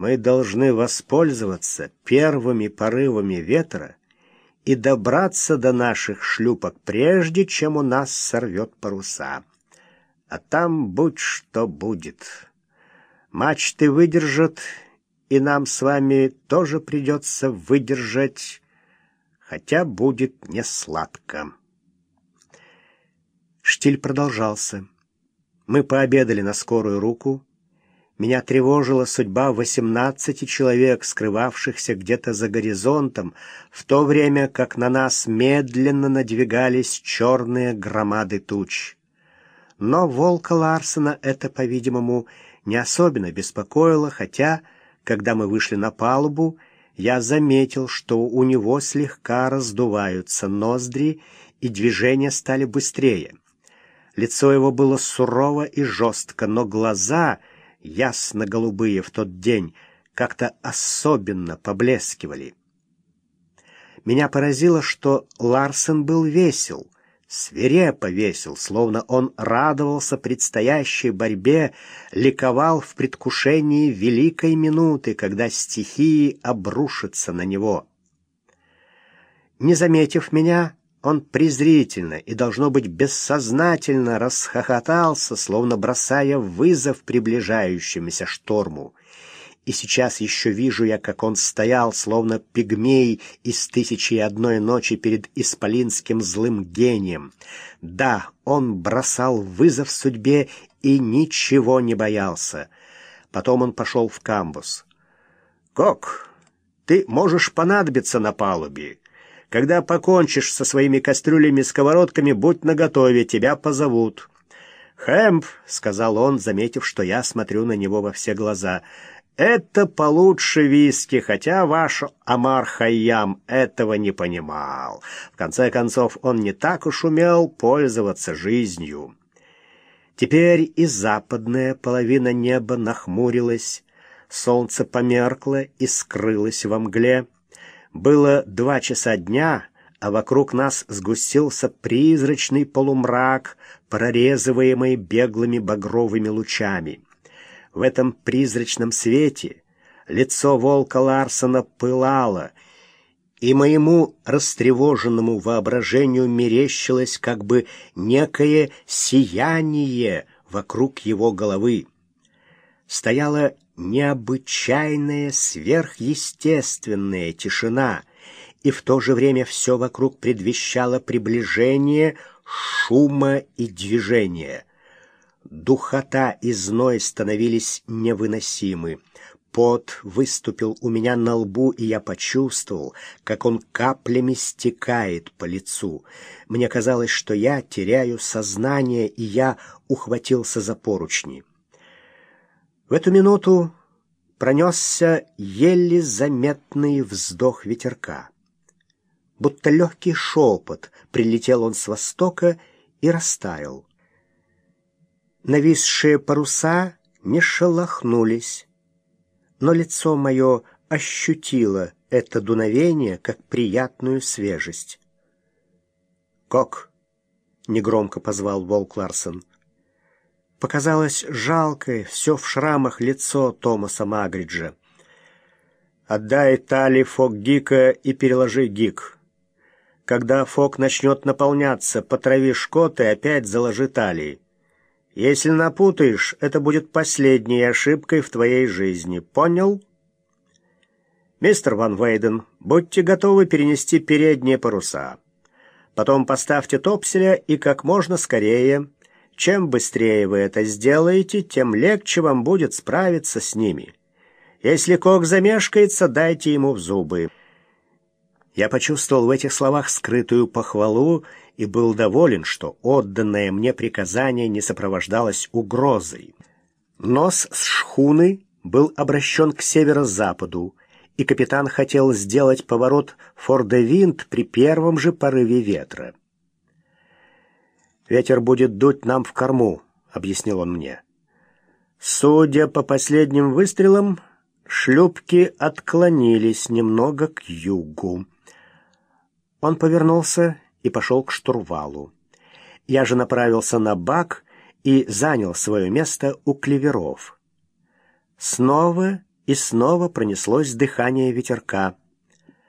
Мы должны воспользоваться первыми порывами ветра и добраться до наших шлюпок, прежде чем у нас сорвет паруса. А там будь что будет. Мачты выдержат, и нам с вами тоже придется выдержать, хотя будет не сладко. Штиль продолжался. Мы пообедали на скорую руку, меня тревожила судьба восемнадцати человек, скрывавшихся где-то за горизонтом, в то время как на нас медленно надвигались черные громады туч. Но волка Ларсена это, по-видимому, не особенно беспокоило, хотя, когда мы вышли на палубу, я заметил, что у него слегка раздуваются ноздри, и движения стали быстрее. Лицо его было сурово и жестко, но глаза — ясно-голубые в тот день, как-то особенно поблескивали. Меня поразило, что Ларсен был весел, свирепо весел, словно он радовался предстоящей борьбе, ликовал в предвкушении великой минуты, когда стихии обрушатся на него. Не заметив меня, он презрительно и, должно быть, бессознательно расхохотался, словно бросая вызов приближающемуся шторму. И сейчас еще вижу я, как он стоял, словно пигмей из «Тысячи и одной ночи» перед исполинским злым гением. Да, он бросал вызов судьбе и ничего не боялся. Потом он пошел в камбус. «Кок, ты можешь понадобиться на палубе. Когда покончишь со своими кастрюлями-сковородками, будь наготове, тебя позовут». «Хэмп», — сказал он, заметив, что я смотрю на него во все глаза, — «это получше виски, хотя ваш Амар Хайям этого не понимал. В конце концов, он не так уж умел пользоваться жизнью». Теперь и западная половина неба нахмурилась, солнце померкло и скрылось во мгле. Было два часа дня, а вокруг нас сгустился призрачный полумрак, прорезываемый беглыми багровыми лучами. В этом призрачном свете лицо волка Ларсона пылало, и моему растревоженному воображению мерещилось как бы некое сияние вокруг его головы. Стояла необычайная сверхъестественная тишина, и в то же время все вокруг предвещало приближение шума и движения. Духота и зной становились невыносимы. Пот выступил у меня на лбу, и я почувствовал, как он каплями стекает по лицу. Мне казалось, что я теряю сознание, и я ухватился за поручни. В эту минуту пронесся еле заметный вздох ветерка. Будто легкий шепот прилетел он с востока и растаял. Нависшие паруса не шелохнулись, но лицо мое ощутило это дуновение как приятную свежесть. «Кок!» — негромко позвал Волк Ларсон. Показалось жалкое, все в шрамах лицо Томаса Магриджа. «Отдай Тали Фок Гика и переложи Гик. Когда Фок начнет наполняться, потрави шкот и опять заложи Тали. Если напутаешь, это будет последней ошибкой в твоей жизни. Понял?» «Мистер Ван Вейден, будьте готовы перенести передние паруса. Потом поставьте топселя и как можно скорее...» Чем быстрее вы это сделаете, тем легче вам будет справиться с ними. Если Кок замешкается, дайте ему в зубы. Я почувствовал в этих словах скрытую похвалу и был доволен, что отданное мне приказание не сопровождалось угрозой. Нос с шхуны был обращен к северо-западу, и капитан хотел сделать поворот Фордевинт при первом же порыве ветра. Ветер будет дуть нам в корму, объяснил он мне. Судя по последним выстрелам, шлюпки отклонились немного к югу. Он повернулся и пошел к штурвалу. Я же направился на бак и занял свое место у клеверов. Снова и снова пронеслось дыхание ветерка.